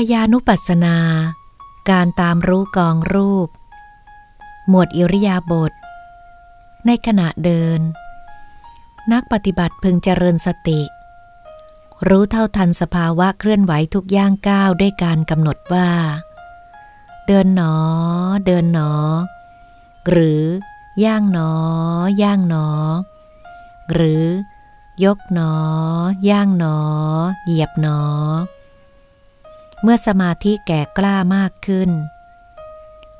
กายานุปัสสนา การตามรู้กองรูป หมวดอิริยาบถ ในขณะเดิน นักปฏิบัติพึงเจริญสติ รู้เท่าทันสภาวะเคลื่อนไหวทุกย่างก้าวด้วยการกำหนดว่า เดินหนอ เดินหนอ หรือย่างหนอย่างหนอ หรือยกหนอย่างหนอ เหยียบหนอ เมื่อสมาธิแก่กล้ามากขึ้น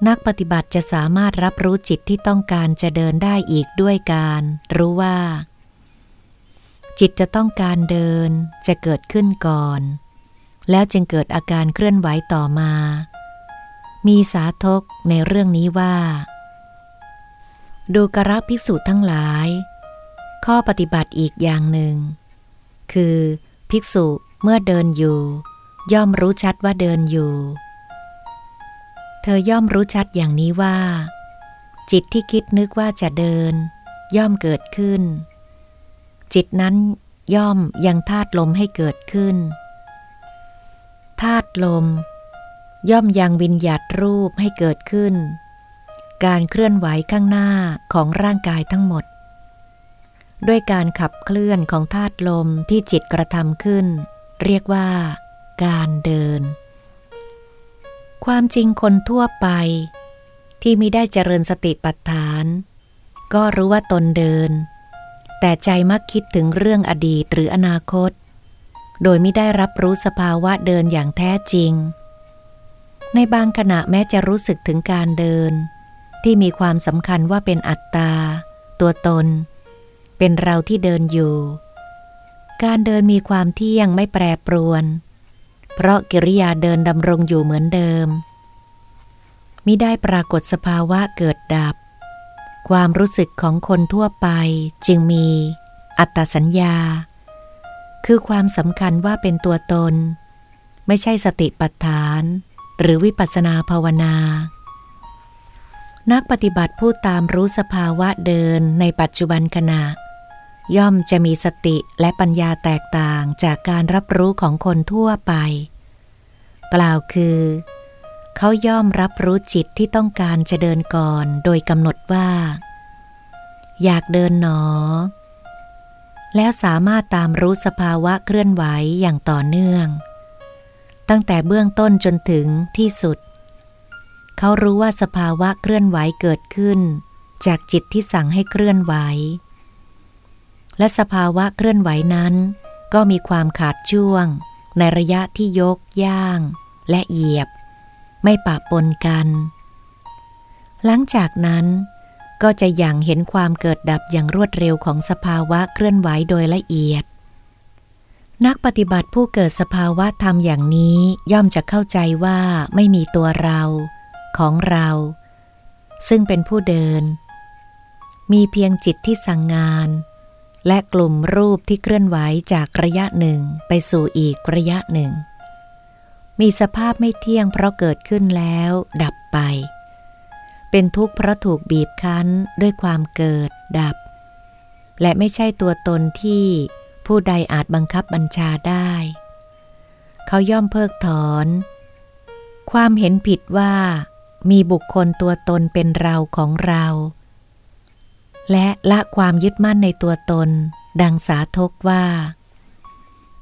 นักปฏิบัติจะสามารถรับรู้จิตที่ต้องการจะเดินได้อีกด้วยการ รู้ว่า จิตจะต้องการเดินจะเกิดขึ้นก่อน แล้วจึงเกิดอาการเคลื่อนไหวต่อมา มีสาทกในเรื่องนี้ว่า ดูกระภิกษุทั้งหลาย ข้อปฏิบัติอีกอย่างหนึ่ง คือ ภิกษุเมื่อเดินอยู่ ย่อมรู้ชัดว่าเดินอยู่ เธอย่อมรู้ชัดอย่างนี้ว่า จิตที่คิดนึกว่าจะเดิน ย่อมเกิดขึ้น จิตนั้นย่อมยังธาตุลมให้เกิดขึ้นธาตุลม ย่อมยังวิญญาตรูปให้เกิดขึ้น การเคลื่อนไหวข้างหน้าของร่างกายทั้งหมด ด้วยการขับเคลื่อนของธาตุลมที่จิตกระทำขึ้น เรียกว่า การเดิน ความจริงคนทั่วไป ที่มิได้เจริญสติปัฏฐาน ก็รู้ว่าตนเดิน แต่ใจมักคิดถึงเรื่องอดีตหรืออนาคต โดยไม่ได้รับรู้สภาวะเดินอย่างแท้จริง ในบางขณะแม้จะรู้สึกถึงการเดิน ที่มีความสำคัญว่าเป็นอัตตา ตัวตน เป็นเราที่เดินอยู่การเดินมีความเที่ยงไม่แปรปรวน เพราะกิริยาเดินดำรงอยู่เหมือนเดิม มิได้ปรากฏสภาวะเกิดดับ ความรู้สึกของคนทั่วไปจึงมี อัตตสัญญา คือความสำคัญว่าเป็นตัวตน ไม่ใช่สติปัฏฐาน หรือวิปัสสนาภาวนา นักปฏิบัติผู้ตามรู้สภาวะเดินในปัจจุบันขณะ ย่อมจะมีสติและปัญญาแตกต่างจากการรับรู้ของคนทั่วไป กล่าวคือ เขาย่อมรับรู้จิตที่ต้องการจะเดินก่อนโดยกำหนดว่า อยากเดินหนอ แล้วสามารถตามรู้สภาวะเคลื่อนไหวอย่างต่อเนื่อง ตั้งแต่เบื้องต้นจนถึงที่สุด เขารู้ว่าสภาวะเคลื่อนไหวเกิดขึ้น จากจิตที่สั่งให้เคลื่อนไหว และสภาวะเคลื่อนไหวนั้น ก็มีความขาดช่วง ในระยะที่ยกย่าง และเหยียบ ไม่ปะปนกัน หลังจากนั้น ก็จะอย่างเห็นความเกิดดับอย่างรวดเร็วของสภาวะเคลื่อนไหวโดยละเอียด นักปฏิบัติผู้เกิดสภาวะธรรมอย่างนี้ย่อมจะเข้าใจว่าไม่มีตัวเรา ของเรา ซึ่งเป็นผู้เดิน มีเพียงจิตที่สั่งงาน และกลุ่มรูปที่เคลื่อนไหวจากระยะหนึ่งไปสู่อีกระยะหนึ่ง มีสภาพไม่เที่ยงเพราะเกิดขึ้นแล้วดับไป เป็นทุกข์เพราะถูกบีบคั้นด้วยความเกิดดับ และไม่ใช่ตัวตนที่ผู้ใดอาจบังคับบัญชาได้ เขาย่อมเพิกถอน ความเห็นผิดว่ามีบุคคลตัวตนเป็นเราของเรา และละความยึดมั่นในตัวตน ดังสาทกว่า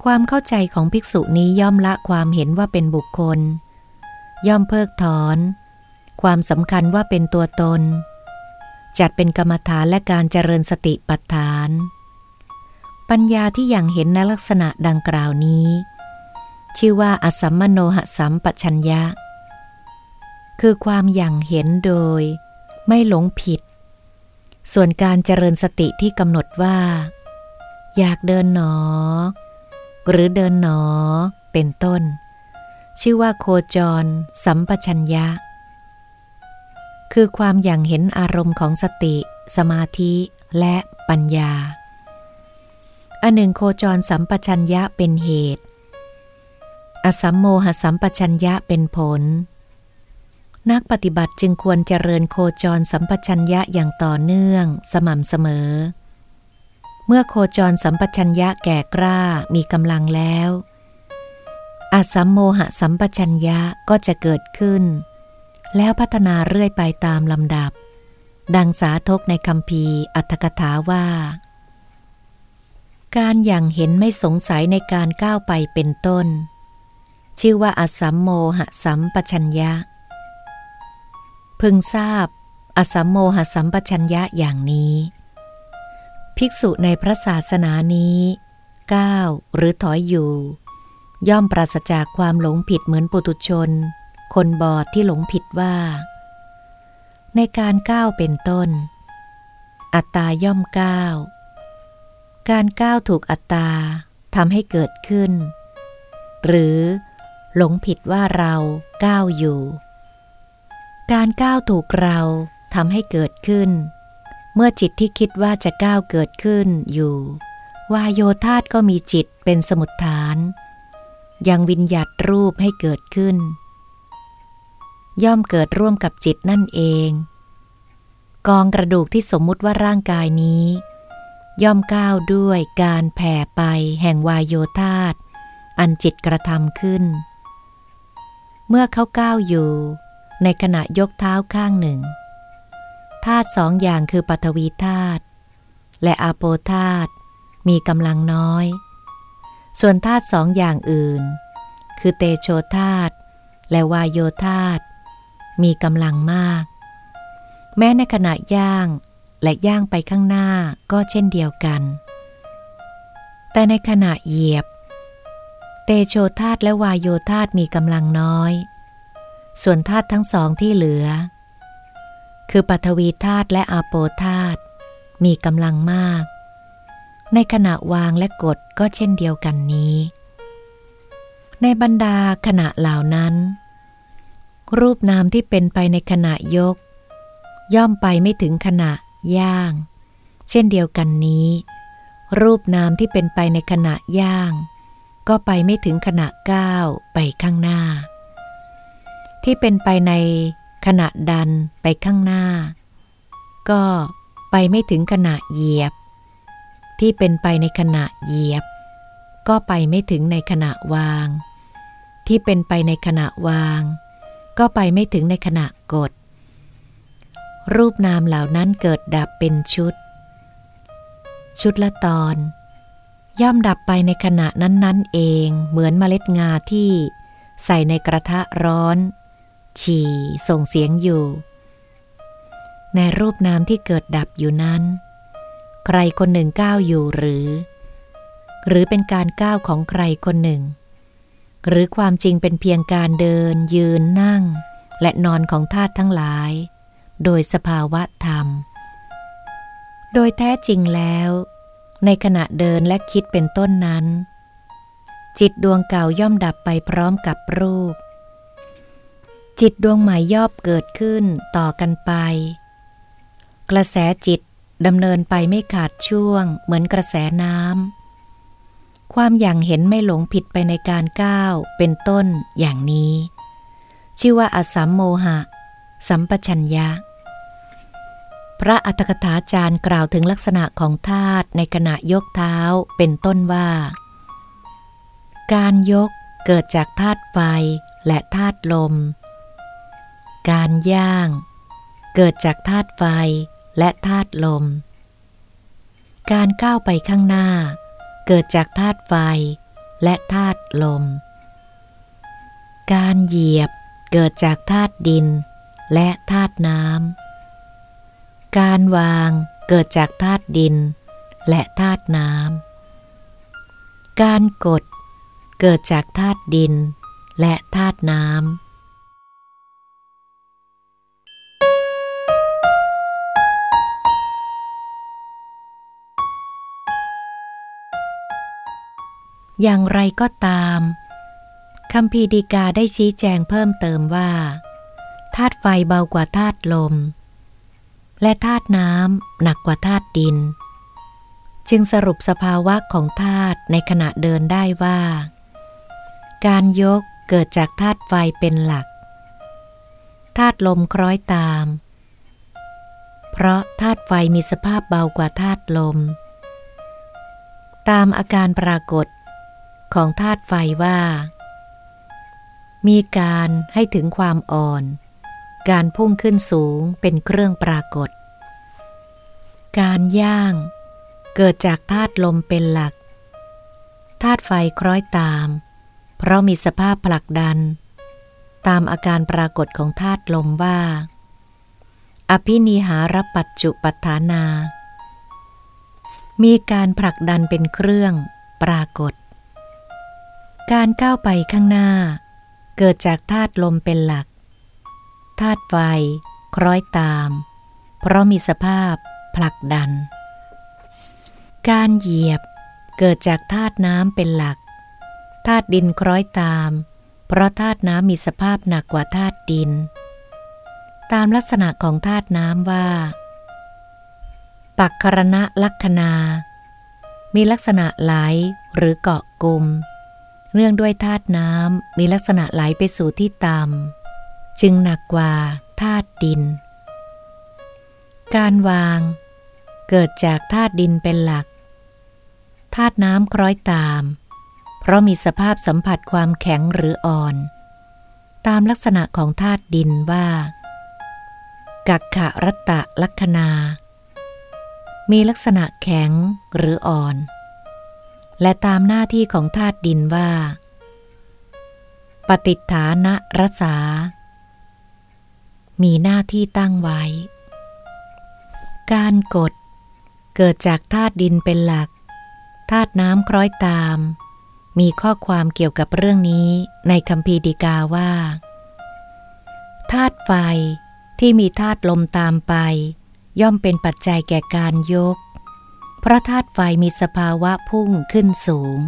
ความเข้าใจของภิกษุนี้ย่อมละความเห็นว่าเป็นบุคคล ย่อมเพิกถอน ความสำคัญว่าเป็นตัวตน จัดเป็นกรรมฐานและการเจริญสติปัฏฐาน ปัญญาที่อย่างเห็นในลักษณะดังกล่าวนี้ ชื่อว่าอสัมมโนหสัมปชัญญะ คือความอย่างเห็นโดย ไม่หลงผิด ส่วนการเจริญสติที่กำหนดว่า อยากเดินหนอ หรือเดินหนอ เป็นต้น ชื่อว่าโคจร สัมปชัญญะ คือความอย่างเห็นอารมณ์ของสติ สมาธิและปัญญา อันหนึ่งโคจรสัมปชัญญะเป็นเหตุ อสัมโมหสัมปชัญญะเป็นผล นักปฏิบัติจึงควรเจริญโคจรสัมปชัญญะอย่างต่อเนื่อง สม่ำเสมอ เมื่อโคจรสัมปชัญญะแก่กล้ามีกำลังแล้วอาสัมโมหะสัมปชัญญะก็จะเกิดขึ้น แล้วพัฒนาเรื่อยไปตามลำดับ ดังสาธกในคำพีอัตถกถาว่า การอย่างเห็นไม่สงสัยในการก้าวไปเป็นต้น ชื่อว่าอาสัมโมหะสัมปชัญญะ พึงทราบ อสัมโมหสัมปชัญญะอย่างนี้ ภิกษุในพระศาสนานี้ก้าวหรือถอยอยู่ ย่อมปราศจากความหลงผิดเหมือนปุตุชน คนบอดที่หลงผิดว่า ในการก้าวเป็นต้น อัตตาย่อมก้าวการก้าวถูกอัตตาทำให้เกิดขึ้น หรือหลงผิดว่าเราก้าวอยู่ การก้าวถูกเราทำให้เกิดขึ้น เมื่อจิตที่คิดว่าจะก้าวเกิดขึ้นอยู่วายโยธาตก็มีจิตเป็นสมุดฐาน ยังวิญญัตรูปให้เกิดขึ้น ย่อมเกิดร่วมกับจิตนั่นเอง กองกระดูกที่สมมุติว่าร่างกายนี้ ย่อมก้าวด้วยการแผ่ไปแห่งวายโยธาตอันจิตกระทำขึ้น เมื่อเขาก้าวอยู่ ในขณะยกเท้าข้างหนึ่งธาตุสองอย่างคือปฐวีธาตุและอาโปธาตุมีกำลังน้อย ส่วนธาตุสองอย่างอื่น คือเตโชธาตุและวายโยธาตุมีกำลังมาก แม้ในขณะย่างและย่างไปข้างหน้าก็เช่นเดียวกัน แต่ในขณะเหยียบ เตโชธาตุและวายโยธาตุมีกำลังน้อย ส่วนธาตุทั้งสองที่เหลือ คือปัทวีธาตุและอาโปธาตุมีกำลังมาก ในขณะวางและกดก็เช่นเดียวกันนี้ ในบรรดาขณะเหล่านั้น รูปนามที่เป็นไปในขณะยก ย่อมไปไม่ถึงขณะย่าง เช่นเดียวกันนี้ รูปนามที่เป็นไปในขณะย่าง ก็ไปไม่ถึงขณะก้าวไปข้างหน้า ที่เป็นไปในขณะดันไปข้างหน้า ก็ไปไม่ถึงขณะเหยียบ ที่เป็นไปในขณะเหยียบ ก็ไปไม่ถึงในขณะวาง ที่เป็นไปในขณะวาง ก็ไปไม่ถึงในขณะกด รูปนามเหล่านั้นเกิดดับเป็นชุด ชุดละตอน ย่อมดับไปในขณะนั้นๆเองเหมือนเมล็ดงาที่ใส่ในกระทะร้อน ฉี่ส่งเสียงอยู่ ในรูปนามที่เกิดดับอยู่นั้น ใครคนหนึ่งก้าวอยู่หรือ หรือเป็นการก้าวของใครคนหนึ่ง หรือความจริงเป็นเพียงการเดิน ยืนนั่ง และนอนของธาตุทั้งหลาย โดยสภาวะธรรม โดยแท้จริงแล้ว ในขณะเดินและคิดเป็นต้นนั้นจิตดวงเก่าย่อมดับไปพร้อมกับรูป จิตดวงใหม่ย่อบเกิดขึ้นต่อกันไป กระแสจิตดำเนินไปไม่ขาดช่วง เหมือนกระแสน้ำความอย่างเห็นไม่หลงผิดไปในการก้าวเป็นต้นอย่างนี้ ชื่อว่าอสัมโมหะ สัมปชัญญะ พระอัตถกถาจารย์กล่าวถึงลักษณะของธาตุในขณะยกเท้าเป็นต้นว่า การยกเกิดจากธาตุไฟและธาตุลม การย่าง เกิดจากธาตุไฟและธาตุลม การก้าวไปข้างหน้า เกิดจากธาตุไฟและธาตุลม การเหยียบเกิดจากธาตุดินและธาตุน้ำ การวางเกิดจากธาตุดินและธาตุน้ำ การกดเกิดจากธาตุดินและธาตุน้ำ อย่างไรก็ตามคำพีดีกาได้ชี้แจงเพิ่มเติมว่าธาตุไฟเบากว่าธาตุลม และธาตุน้ำหนักกว่าธาตุดิน จึงสรุปสภาวะของธาตุในขณะเดินได้ว่า การยกเกิดจากธาตุไฟเป็นหลักธาตุลมคล้อยตาม เพราะธาตุไฟมีสภาพเบากว่าธาตุลม ตามอาการปรากฏ ของธาตุไฟว่า มีการให้ถึงความอ่อน การพุ่งขึ้นสูงเป็นเครื่องปรากฏ การย่าง เกิดจากธาตุลมเป็นหลักธาตุไฟคล้อยตาม เพราะมีสภาพผลักดัน ตามอาการปรากฏของธาตุลมว่า อภินิหารปัจจุปัฏฐานา มีการผลักดันเป็นเครื่องปรากฏ การก้าวไปข้างหน้า เกิดจากธาตุลมเป็นหลัก ธาตุไฟคล้อยตาม เพราะมีสภาพผลักดัน การเหยียบเกิดจากธาตุน้ำเป็นหลัก ธาตุดินคล้อยตาม เพราะธาตุน้ำมีสภาพหนักกว่าธาตุดิน ตามลักษณะของธาตุน้ำว่า ปักครณะลักษณามีลักษณะไหลหรือเกาะกลุ่ม เนื่องด้วยธาตุน้ำมีลักษณะไหลไปสู่ที่ต่ำจึงหนักกว่าธาตุดิน การวาง เกิดจากธาตุดินเป็นหลักธาตุน้ำคล้อยตาม เพราะมีสภาพสัมผัสความแข็งหรืออ่อน ตามลักษณะของธาตุดินว่า กักขะรัตตะลัคนา มีลักษณะแข็งหรืออ่อน และตามหน้าที่ของธาตุดินว่า ปฏิฐานะรสา มีหน้าที่ตั้งไว้ การกด เกิดจากธาตุดินเป็นหลักธาตุน้ำคล้อยตาม มีข้อความเกี่ยวกับเรื่องนี้ในคำพีดีกาว่าธาตุไฟที่มีธาตุลมตามไป ย่อมเป็นปัจจัยแก่การยก เพราะธาตุไฟมีสภาวะพุ่งขึ้นสูง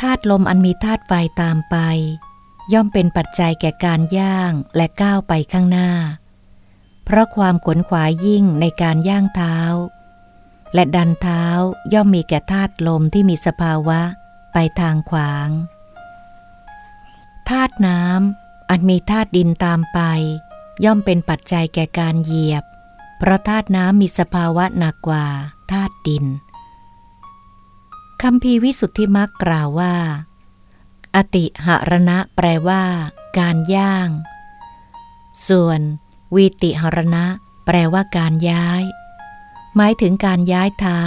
ธาตุลมอันมีธาตุไฟตามไป ย่อมเป็นปัจจัยแก่การย่างและก้าวไปข้างหน้า เพราะความขวนขวายยิ่งในการย่างเท้า และดันเท้าย่อมมีแก่ธาตุลมที่มีสภาวะไปทางขวาง ธาตุน้ำอันมีธาตุดินตามไป ย่อมเป็นปัจจัยแก่การเหยียบ เพราะธาตุน้ำมีสภาวะหนักกว่าธาตุดินคำพีวิสุทธิมักกล่าวว่า อติหรณะแปลว่า การย่าง ส่วนวีติหรณะ แปลว่าการย้าย หมายถึงการย้ายเท้า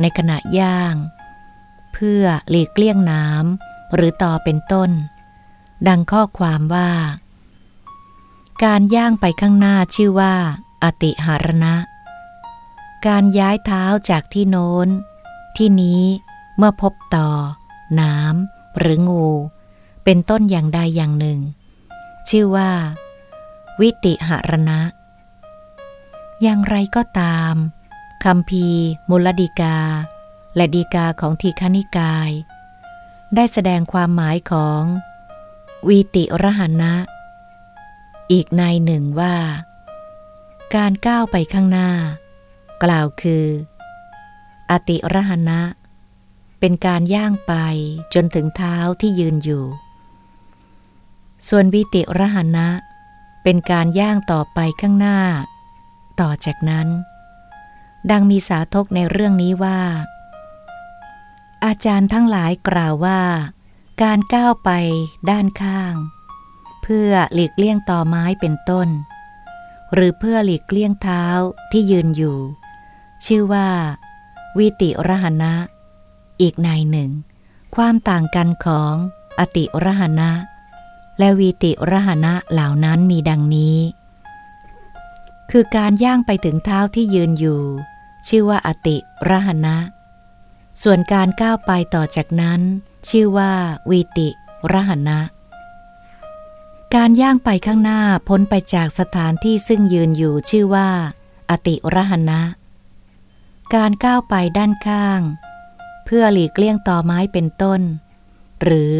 ในขณะย่าง เพื่อหลีกเลี่ยงน้ำหรือต่อเป็นต้น ดังข้อความว่า การย่างไปข้างหน้าชื่อว่า อติหารณะ การย้ายเท้าจากที่โน้น ที่นี้เมื่อพบต่อ น้ำหรืองู เป็นต้นอย่างใดอย่างหนึ่ง ชื่อว่า วิติหารณะ อย่างไรก็ตามคำพีมูลดีกา และดีกาของทีฆนิกาย ได้แสดงความหมายของวิติรหณะอีกในหนึ่งว่า การก้าวไปข้างหน้า กล่าวคือ อติรหณะ เป็นการย่างไปจนถึงเท้าที่ยืนอยู่ ส่วนวิติรหณะ เป็นการย่างต่อไปข้างหน้า ต่อจากนั้น ดังมีสาทกในเรื่องนี้ว่า อาจารย์ทั้งหลายกล่าวว่า การก้าวไปด้านข้าง เพื่อหลีกเลี่ยงต่อไม้เป็นต้น หรือเพื่อหลีกเลี่ยงเท้าที่ยืนอยู่ ชื่อว่า วิติรหณะ อีกในหนึ่ง ความต่างกันของอติรหณะ และวีติรหณะเหล่านั้นมีดังนี้ คือการย่างไปถึงเท้าที่ยืนอยู่ ชื่อว่าอติรหณะ ส่วนการก้าวไปต่อจากนั้น ชื่อว่าวีติรหณะ การย่างไปข้างหน้าพ้นไปจากสถานที่ซึ่งยืนอยู่ชื่อว่า อติรหณะการก้าวไปด้านข้าง เพื่อหลีกเลี่ยงต่อไม้เป็นต้น หรือ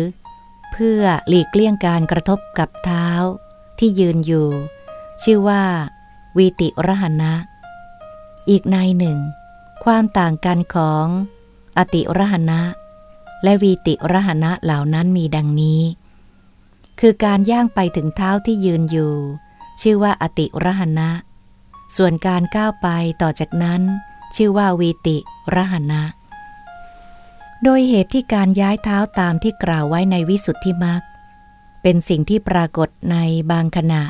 เพื่อหลีกเลี่ยงการกระทบกับเท้า ที่ยืนอยู่ ชื่อว่า วีติรหณะอีกในหนึ่ง ความต่างกันของ อติรหณะและวีติรหณะเหล่านั้นมีดังนี้ คือการย่างไปถึงเท้าที่ยืนอยู่ ชื่อว่าอติรหณะ ส่วนการก้าวไปต่อจากนั้น ชื่อว่าวีติรหณะ โดยเหตุที่การย้ายเท้าตามที่กล่าวไว้ในวิสุทธิมรรคเป็นสิ่งที่ปรากฏในบางขณะ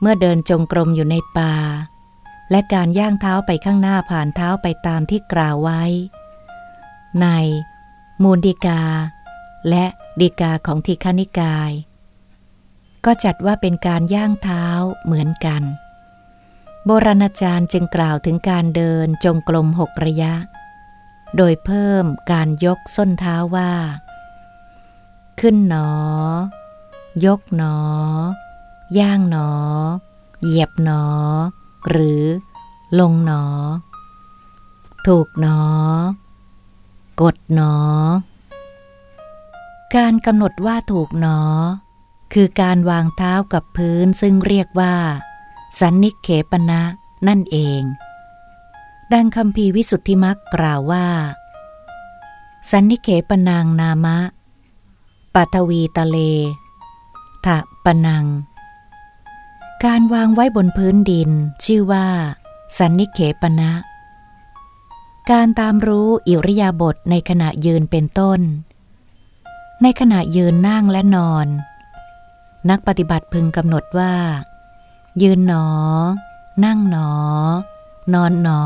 เมื่อเดินจงกรมอยู่ในป่า และการย่างเท้าไปข้างหน้าผ่านเท้าไปตามที่กล่าวไว้ ในมูลดีกา และดีกาของทิคานิกาย ก็จัดว่าเป็นการย่างเท้าเหมือนกัน โบราณอาจารย์จึงกล่าวถึงการเดินจงกรมหกระยะ โดยเพิ่มการยกส้นเท้าว่า ขึ้นหนอ ยกหนอย่างหนอ เหยียบหนอ หรือ ลงหนอ ถูกหนอ กดหนอ การกำหนดว่าถูกหนอ คือการวางเท้ากับพื้นซึ่งเรียกว่า สันนิเขปนะนั่นเอง ดังคำพีวิสุทธิมักกล่าวว่า สันนิเขปนางนามะปัทวีตะเลทะปนัง การวางไว้บนพื้นดินชื่อว่า สันนิเขปนะ การตามรู้อิริยาบถในขณะยืนเป็นต้น ในขณะยืนนั่งและนอน นักปฏิบัติพึงกำหนดว่า ยืนหนอ นั่งหนอ นอนหนอ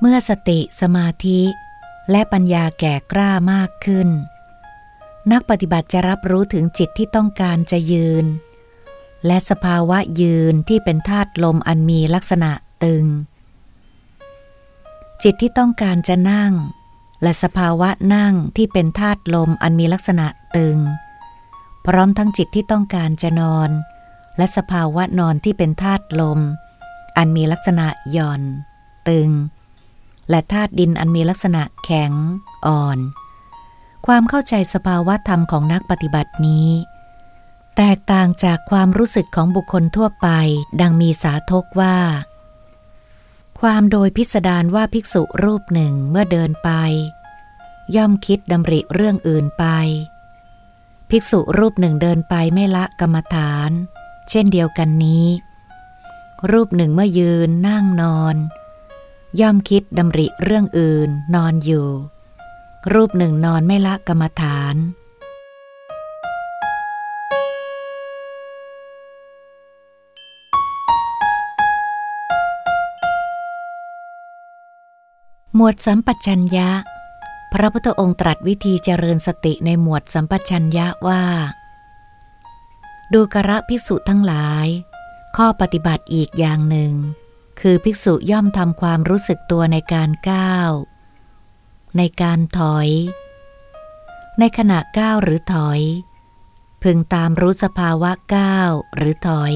เมื่อสติสมาธิและปัญญาแก่กล้ามากขึ้น นักปฏิบัติจะรับรู้ถึงจิตที่ต้องการจะยืน และสภาวะยืนที่เป็นธาตุลมอันมีลักษณะตึง จิตที่ต้องการจะนั่ง และสภาวะนั่งที่เป็นธาตุลมอันมีลักษณะตึง พร้อมทั้งจิตที่ต้องการจะนอน และสภาวะนอนที่เป็นธาตุลม อันมีลักษณะหย่อน ตึง และธาตุดินอันมีลักษณะแข็ง อ่อน ความเข้าใจสภาวะธรรมของนักปฏิบัตินี้ แตกต่างจากความรู้สึกของบุคคลทั่วไป ดังมีสาทกว่า ความโดยพิสดารว่าภิกษุรูปหนึ่งเมื่อเดินไป ย่อมคิดดำริเรื่องอื่นไป ภิกษุรูปหนึ่งเดินไปไม่ละกรรมฐาน เช่นเดียวกันนี้ รูปหนึ่งเมื่อยืนนั่งนอน ย่อมคิดดำริเรื่องอื่นนอนอยู่ รูปหนึ่งนอนไม่ละกรรมฐานหมวดสัมปัชัญญะ พระพุทธองค์ตรัสวิธีเจริญสติในหมวดสัมปชัญญะว่า ดูกระภิกษุทั้งหลาย ข้อปฏิบัติอีกอย่างหนึ่ง คือภิกษุย่อมทำความรู้สึกตัวในการก้าว ในการถอย ในขณะก้าวหรือถอย พึงตามรู้สภาวะก้าวหรือถอย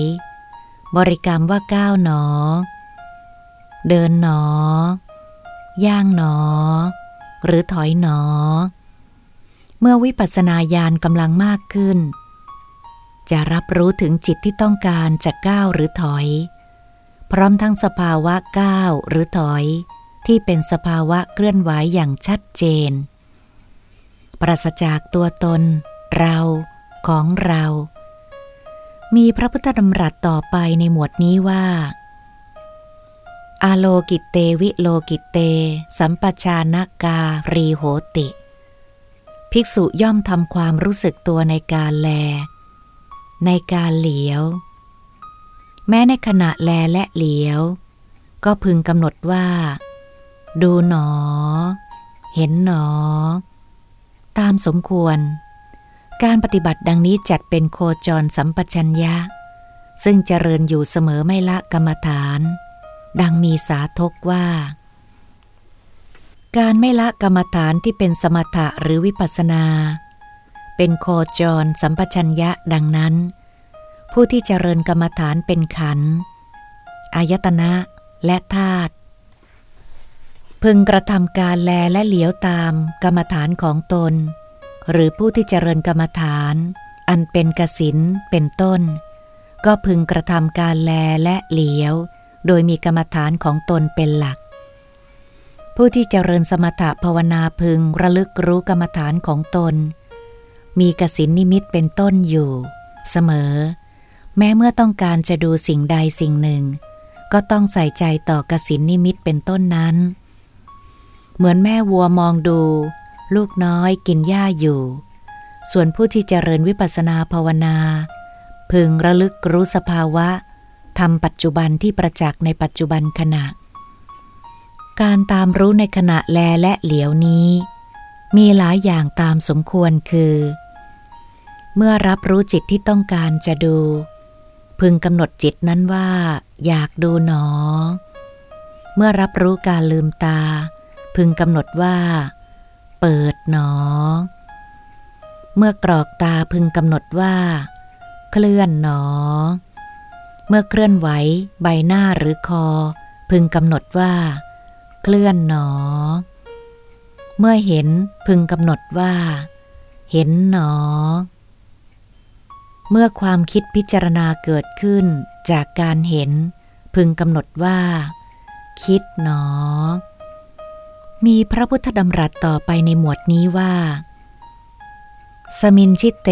บริกรรมว่าก้าวหนอ เดินหนอย่างหนอ หรือถอยหนอ เมื่อวิปัสสนาญาณกำลังมากขึ้น จะรับรู้ถึงจิตที่ต้องการจะก้าวหรือถอย พร้อมทั้งสภาวะก้าวหรือถอย ที่เป็นสภาวะเคลื่อนไหวอย่างชัดเจน ปราศจากตัวตน เราของเรา มีพระพุทธดำรัสต่อไปในหมวดนี้ว่า อาโลกิเตวิโลกิเต สัมปชานการีโหติ ภิกษุย่อมทำความรู้สึกตัวในการแล ในการเหลียว แม้ในขณะแลและเหลียว ก็พึงกำหนดว่า ดูหนอ เห็นหนอ ตามสมควร การปฏิบัติดังนี้จัดเป็นโคจรสัมปชัญญะ ซึ่งเจริญอยู่เสมอไม่ละกรรมฐาน ดังมีสาทกว่า การไม่ละกรรมฐานที่เป็นสมถะหรือวิปัสนา เป็นโคจรสัมปชัญญะดังนั้น ผู้ที่เจริญกรรมฐานเป็นขันอายตนะและธาตุพึงกระทำการแลและเหลียวตามกรรมฐานของตน หรือผู้ที่เจริญกรรมฐาน อันเป็นกสินเป็นต้น ก็พึงกระทำการแลและเหลียว โดยมีกรรมฐานของตนเป็นหลัก ผู้ที่เจริญสมถะภาวนาพึงระลึกรู้กรรมฐานของตน มีกสินนิมิตเป็นต้นอยู่ เสมอ แม้เมื่อต้องการจะดูสิ่งใดสิ่งหนึ่ง ก็ต้องใส่ใจต่อกสินนิมิตเป็นต้นนั้น เหมือนแม่วัวมองดู ลูกน้อยกินหญ้าอยู่ ส่วนผู้ที่เจริญวิปัสสนาภาวนา พึงระลึกรู้สภาวะ ทำปัจจุบันที่ประจักษ์ในปัจจุบันขณะ การตามรู้ในขณะแลและเหลียวนี้ มีหลายอย่างตามสมควรคือ เมื่อรับรู้จิตที่ต้องการจะดู พึงกำหนดจิตนั้นว่า อยากดูหนอ เมื่อรับรู้การลืมตา พึงกำหนดว่า เปิดหนอ เมื่อกรอกตาพึงกำหนดว่า เคลื่อนหนอ เมื่อเคลื่อนไหวใบหน้าหรือคอ พึงกำหนดว่า เคลื่อนหนอ เมื่อเห็นพึงกำหนดว่า เห็นหนอ เมื่อความคิดพิจารณาเกิดขึ้นจากการเห็น พึงกำหนดว่า คิดหนอ มีพระพุทธดำรัสต่อไปในหมวดนี้ว่า สมินชิเต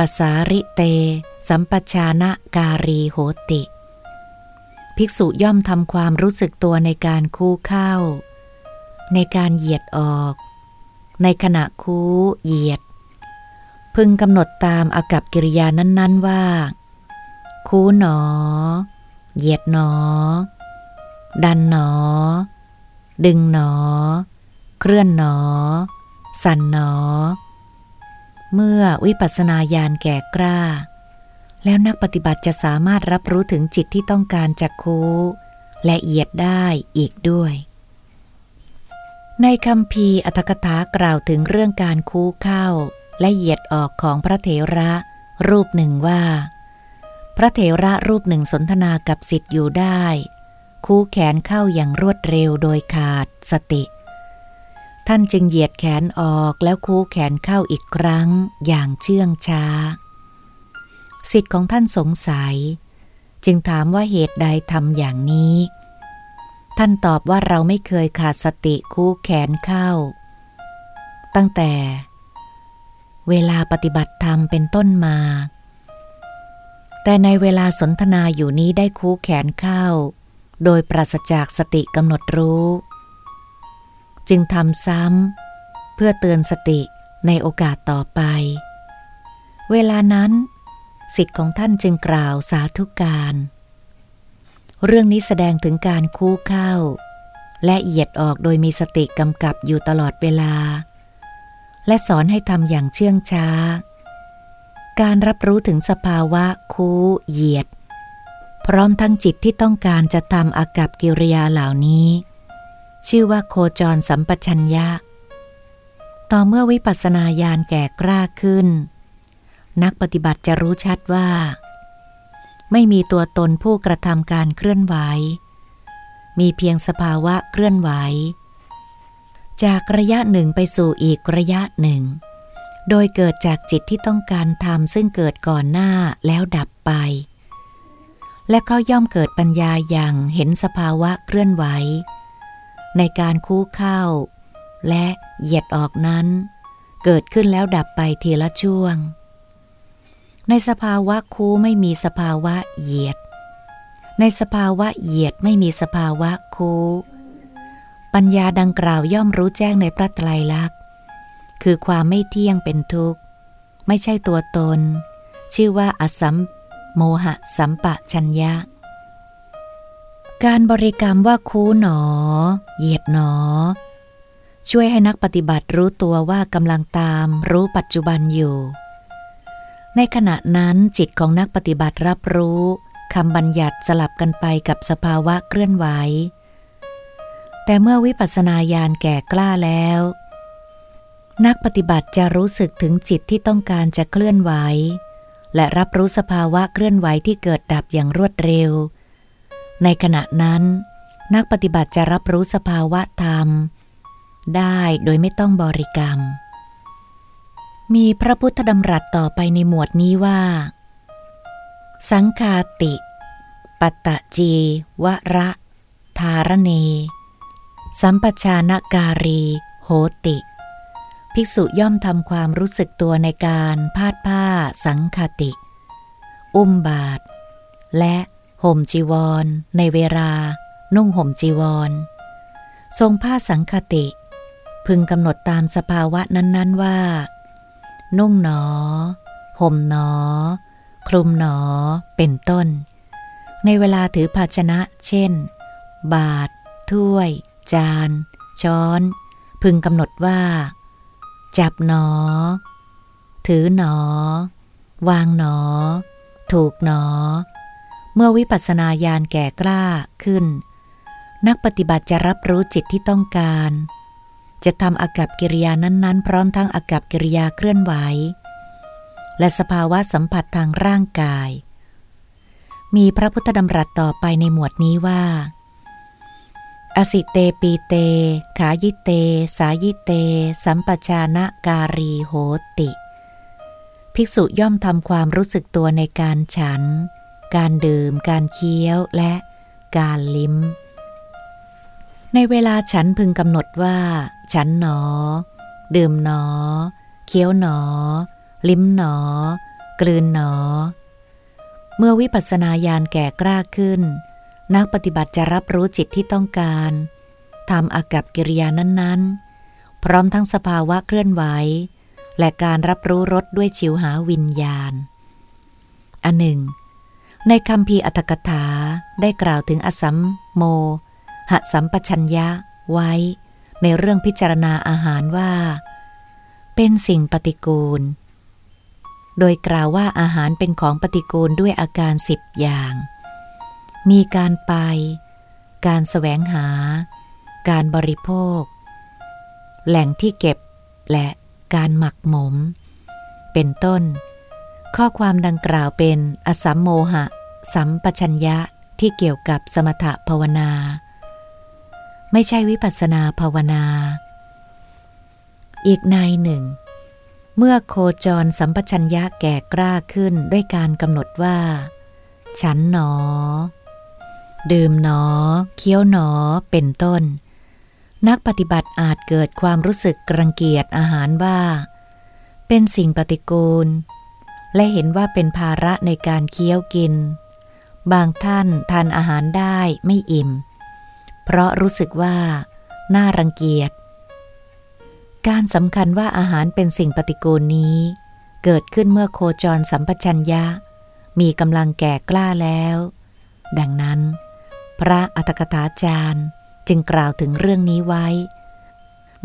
ปสาริเต สัมปชานะการีโหติ ภิกษุย่อมทำความรู้สึกตัวในการคู่เข้า ในการเหยียดออก ในขณะคู่เหยียด พึงกำหนดตามอากับกิริยานั้น ๆ ว่า คู่หนอ เหยียดหนอ ดันหนอ ดึงหนอ เคลื่อนหนอ สั่นหนอ เมื่อวิปัสสนาญาณแก่กล้า แล้วนักปฏิบัติจะสามารถรับรู้ถึงจิตที่ต้องการจักคูและเอียดได้อีกด้วย ในคำพีอัตถกถากล่าวถึงเรื่องการคูเข้า และเหยียดออกของพระเถระรูปหนึ่งว่า พระเถระรูปหนึ่งสนทนากับสิทธิ์อยู่ได้ คูแขนเข้าอย่างรวดเร็วโดยขาดสติ ท่านจึงเหยียดแขนออกแล้วคู่แขนเข้าอีกครั้งอย่างเชื่องช้าสิทธิ์ของท่านสงสัย จึงถามว่าเหตุใดทำอย่างนี้ ท่านตอบว่าเราไม่เคยขาดสติคู่แขนเข้า ตั้งแต่ เวลาปฏิบัติธรรมเป็นต้นมา แต่ในเวลาสนทนาอยู่นี้ได้คู่แขนเข้า โดยปราศจากสติกำหนดรู้ จึงทำซ้ำเพื่อเตือนสติในโอกาสต่อไป เวลานั้นสิทธิ์ของท่านจึงกล่าวสาธุการ เรื่องนี้แสดงถึงการคู่เข้า และเหยียดออกโดยมีสติกำกับอยู่ตลอดเวลา และสอนให้ทำอย่างเชื่องช้า การรับรู้ถึงสภาวะคู่เหยียด พร้อมทั้งจิตที่ต้องการจะทำอากับกิริยาเหล่านี้ ชื่อว่าโคจรสัมปชัญญะ ต่อเมื่อวิปัสสนาญาณแก่กล้าขึ้น นักปฏิบัติจะรู้ชัดว่า ไม่มีตัวตนผู้กระทำการเคลื่อนไหว มีเพียงสภาวะเคลื่อนไหว จากระยะหนึ่งไปสู่อีกระยะหนึ่ง โดยเกิดจากจิตที่ต้องการทำซึ่งเกิดก่อนหน้าแล้วดับไป และเขาย่อมเกิดปัญญาอย่างเห็นสภาวะเคลื่อนไหว ในการคู่เข้า และเหยียดออกนั้น เกิดขึ้นแล้วดับไปทีละช่วง ในสภาวะคู่ไม่มีสภาวะเหยียด ในสภาวะเหยียดไม่มีสภาวะคู่ปัญญาดังกล่าวย่อมรู้แจ้งในพระไตรลักษณ์ คือความไม่เที่ยงเป็นทุกข์ ไม่ใช่ตัวตน ชื่อว่าอสัมโมหะสัมปะชัญญะ การบริกรรมว่าคูหนอ เหยียดหนอ ช่วยให้นักปฏิบัติรู้ตัวว่ากำลังตามรู้ปัจจุบันอยู่ ในขณะนั้นจิตของนักปฏิบัติรับรู้คำบัญญัติสลับกันไปกับสภาวะเคลื่อนไหว แต่เมื่อวิปัสสนาญาณแก่กล้าแล้ว นักปฏิบัติจะรู้สึกถึงจิตที่ต้องการจะเคลื่อนไหว และรับรู้สภาวะเคลื่อนไหวที่เกิดดับอย่างรวดเร็ว ในขณะนั้น นักปฏิบัติจะรับรู้สภาวะธรรม ได้โดยไม่ต้องบริกรรม มีพระพุทธดำรัสต่อไปในหมวดนี้ว่า สังคาติ ปัตตจีวระธารเน สัมปชานการี โหติ ภิกษุย่อมทำความรู้สึกตัวในการพาดผ้าสังคติ อุ้มบาท และ ห่มจีวร ในเวลา นุ่งห่มจีวร ทรงผ้าสังคติ พึงกำหนดตามสภาวะนั้นๆว่า นุ่งหนอ ห่มหนอ คลุมหนอ เป็นต้น ในเวลาถือภาชนะ เช่น บาท ถ้วย จาน ช้อน พึงกำหนดว่า จับหนอ ถือหนอ วางหนอ ถูกหนอ เมื่อวิปัสสนาญาณแก่กล้าขึ้น นักปฏิบัติจะรับรู้จิตที่ต้องการ จะทำอากับกิริยานั้นๆ พร้อมทั้งอากับกิริยาเคลื่อนไหว และสภาวะสัมผัสทางร่างกาย มีพระพุทธดำรัสต่อไปในหมวดนี้ว่า อสิเตปีเต ขายิเต สายิเต สัมปชานะการีโหติ ภิกษุย่อมทำความรู้สึกตัวในการฉัน การดื่ม การเคี้ยวและการลิ้ม ในเวลาฉันพึงกำหนดว่า ฉันหนอ ดื่มหนอ เคี้ยวหนอ ลิ้มหนอ กลืนหนอ เมื่อวิปัสสนาญาณแก่กล้าขึ้น นักปฏิบัติจะรับรู้จิตที่ต้องการทำอากับกิริยานั้นๆ พร้อมทั้งสภาวะเคลื่อนไหว และการรับรู้รสด้วยชิวหาวิญญาณ อันหนึ่ง ในคำพีอัตถกถาได้กล่าวถึงอสัมโมหสัมปชัญญะไว้ ในเรื่องพิจารณาอาหารว่า เป็นสิ่งปฏิกูล โดยกล่าวว่าอาหารเป็นของปฏิกูลด้วยอาการสิบอย่าง มีการไป การแสวงหา การบริโภค แหล่งที่เก็บและการหมักหมม เป็นต้น ข้อความดังกล่าวเป็นอสัมโมหะ สัมปชัญญะที่เกี่ยวกับสมถภาวนา ไม่ใช่วิปัสนาภาวนา อีกนายหนึ่ง เมื่อโคจรสัมปชัญญะแก่กล้าขึ้นด้วยการกำหนดว่า ฉันหนอ ดื่มหนอ เคี้ยวหนอเป็นต้น นักปฏิบัติอาจเกิดความรู้สึกรังเกียจอาหารว่า เป็นสิ่งปฏิกูล และเห็นว่าเป็นภาระในการเคี้ยวกิน บางท่านทานอาหารได้ไม่อิ่ม เพราะรู้สึกว่า น่ารังเกียจ การสำคัญว่าอาหารเป็นสิ่งปฏิกูลนี้ เกิดขึ้นเมื่อโคจรสัมปชัญญะ มีกำลังแก่กล้าแล้ว ดังนั้น พระอัตถกถาจารย์จึงกล่าวถึงเรื่องนี้ไว้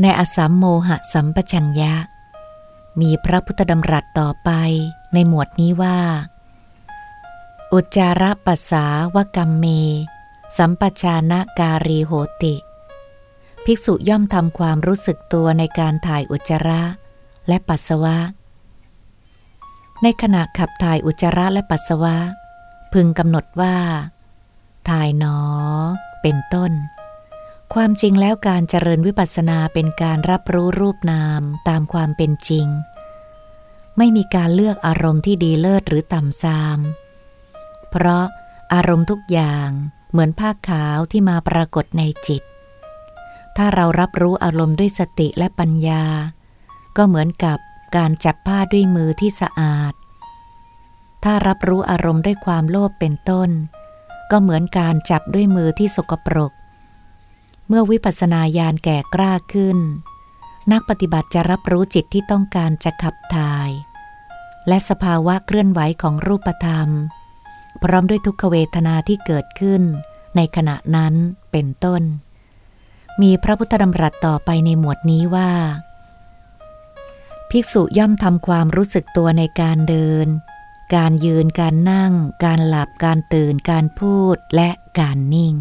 ในอสัมโมหสัมปชัญญะ มีพระพุทธดำรัสต่อไป ในหมวดนี้ว่า อุจจาระปัสสาวกรรมเม สัมปชานะการีโหติ ภิกษุย่อมทำความรู้สึกตัวในการถ่ายอุจจาระและปัสสาวะ ในขณะขับถ่ายอุจจาระและปัสสาวะ พึงกำหนดว่า ถ่ายหนอ เป็นต้นความจริงแล้วการเจริญวิปัสสนาเป็นการรับรู้รูปนามตามความเป็นจริง ไม่มีการเลือกอารมณ์ที่ดีเลิศหรือต่ำซาม เพราะอารมณ์ทุกอย่างเหมือนผ้าขาวที่มาปรากฏในจิต ถ้าเรารับรู้อารมณ์ด้วยสติและปัญญา ก็เหมือนกับการจับผ้าด้วยมือที่สะอาด ถ้ารับรู้อารมณ์ด้วยความโลภเป็นต้น ก็เหมือนการจับด้วยมือที่สกปรก เมื่อวิปัสสนาญาณแก่กล้าขึ้น นักปฏิบัติจะรับรู้จิตที่ต้องการจะขับถ่าย และสภาวะเคลื่อนไหวของรูปธรรม พร้อมด้วยทุกขเวทนาที่เกิดขึ้น ในขณะนั้นเป็นต้น มีพระพุทธดำรัสต่อไปในหมวดนี้ว่า ภิกษุย่อมทำความรู้สึกตัวในการเดิน การยืนการนั่ง การหลับการตื่น การพูดและการนิ่ง